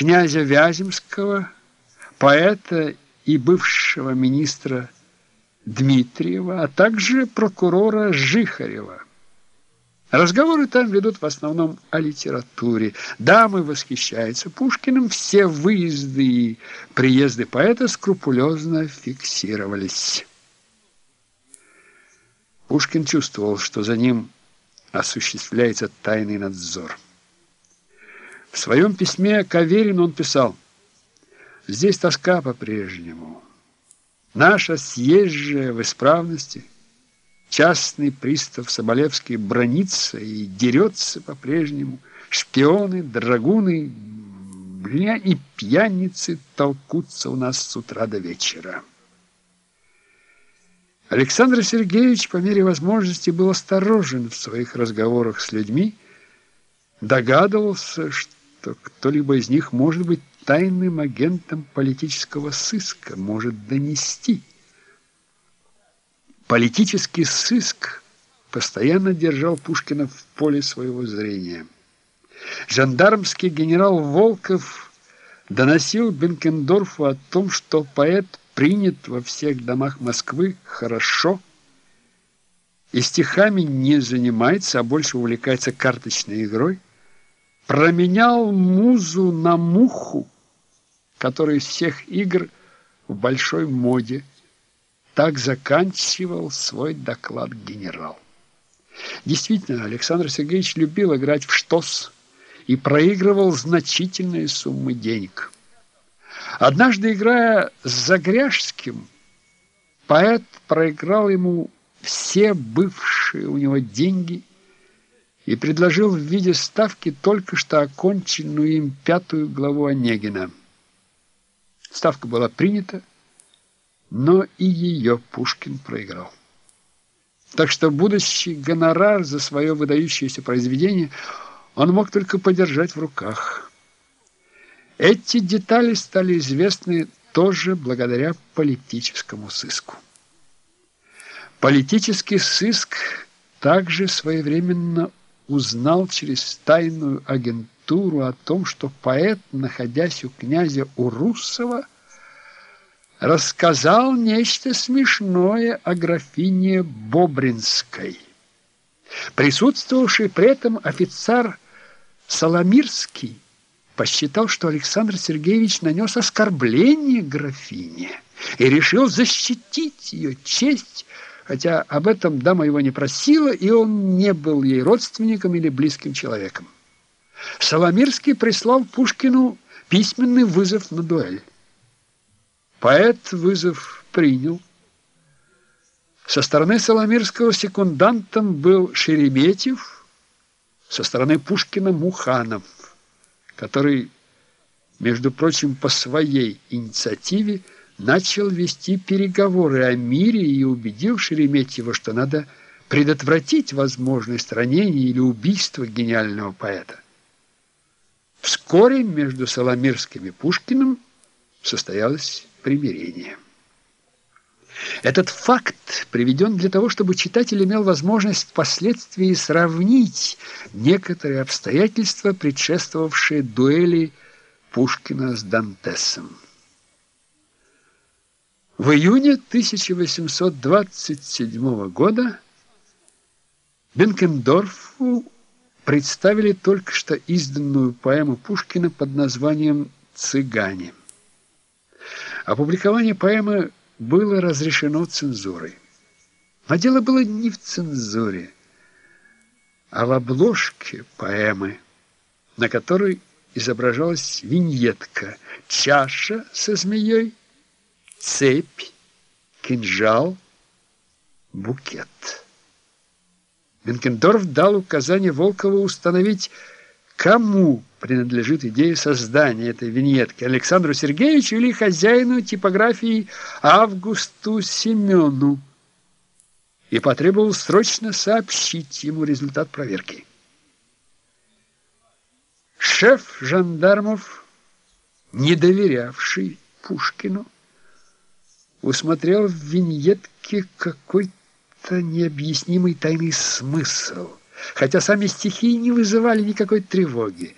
князя Вяземского, поэта и бывшего министра Дмитриева, а также прокурора Жихарева. Разговоры там ведут в основном о литературе. Дамы восхищаются Пушкиным, все выезды и приезды поэта скрупулезно фиксировались. Пушкин чувствовал, что за ним осуществляется тайный надзор. В своем письме к Аверину он писал «Здесь тоска по-прежнему. Наша съезжая в исправности – Частный пристав Соболевский бронится и дерется по-прежнему. Шпионы, драгуны бля, и пьяницы толкутся у нас с утра до вечера. Александр Сергеевич по мере возможности был осторожен в своих разговорах с людьми, догадывался, что кто-либо из них может быть тайным агентом политического сыска, может донести – Политический сыск постоянно держал Пушкина в поле своего зрения. Жандармский генерал Волков доносил Бенкендорфу о том, что поэт принят во всех домах Москвы хорошо и стихами не занимается, а больше увлекается карточной игрой, променял музу на муху, которая из всех игр в большой моде – так заканчивал свой доклад генерал. Действительно, Александр Сергеевич любил играть в штос и проигрывал значительные суммы денег. Однажды, играя с Загряжским, поэт проиграл ему все бывшие у него деньги и предложил в виде ставки только что оконченную им пятую главу Онегина. Ставка была принята, но и ее Пушкин проиграл. Так что будущий гонорар за свое выдающееся произведение он мог только подержать в руках. Эти детали стали известны тоже благодаря политическому сыску. Политический сыск также своевременно узнал через тайную агентуру о том, что поэт, находясь у князя Урусова, рассказал нечто смешное о графине Бобринской. Присутствовавший при этом офицер Соломирский посчитал, что Александр Сергеевич нанес оскорбление графине и решил защитить ее честь, хотя об этом дама его не просила, и он не был ей родственником или близким человеком. Соломирский прислал Пушкину письменный вызов на дуэль. Поэт вызов принял. Со стороны Соломирского секундантом был Шереметьев, со стороны Пушкина Муханов, который, между прочим, по своей инициативе начал вести переговоры о мире и убедил Шереметьева, что надо предотвратить возможность ранения или убийства гениального поэта. Вскоре между Соломирским и Пушкиным состоялось примирения. Этот факт приведен для того, чтобы читатель имел возможность впоследствии сравнить некоторые обстоятельства, предшествовавшие дуэли Пушкина с Дантесом. В июне 1827 года Бенкендорфу представили только что изданную поэму Пушкина под названием «Цыгане». Опубликование поэмы было разрешено цензурой. Но дело было не в цензуре, а в обложке поэмы, на которой изображалась виньетка «Чаша со змеей», «Цепь», «Кинжал», «Букет». Бенкендорф дал указание Волкову установить Кому принадлежит идея создания этой виньетки? Александру Сергеевичу или хозяину типографии Августу Семену? И потребовал срочно сообщить ему результат проверки. Шеф жандармов, не доверявший Пушкину, усмотрел в виньетке какой-то необъяснимый тайный смысл – хотя сами стихи не вызывали никакой тревоги.